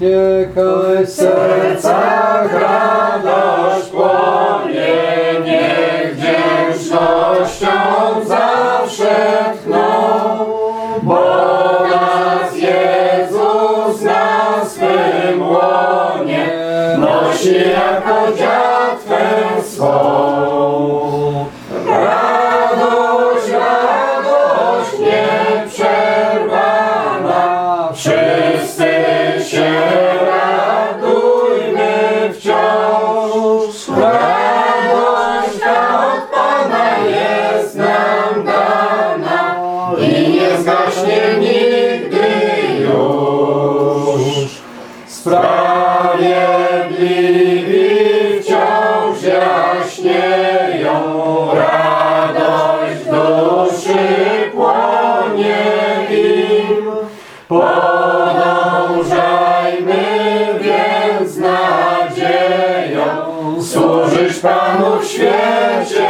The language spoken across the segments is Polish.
Niechaj sercach radość płonie, niech wdzięcznością zawsze tchną, bo nas Jezus na swym łonie nosi jako dziatwę. Zgaśnie nigdy już. Sprawiedliwi wciąż jaśnieją, radość duszy płonie im. Podążajmy więc nadzieją, służyć Panu w świecie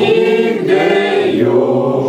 in Deo.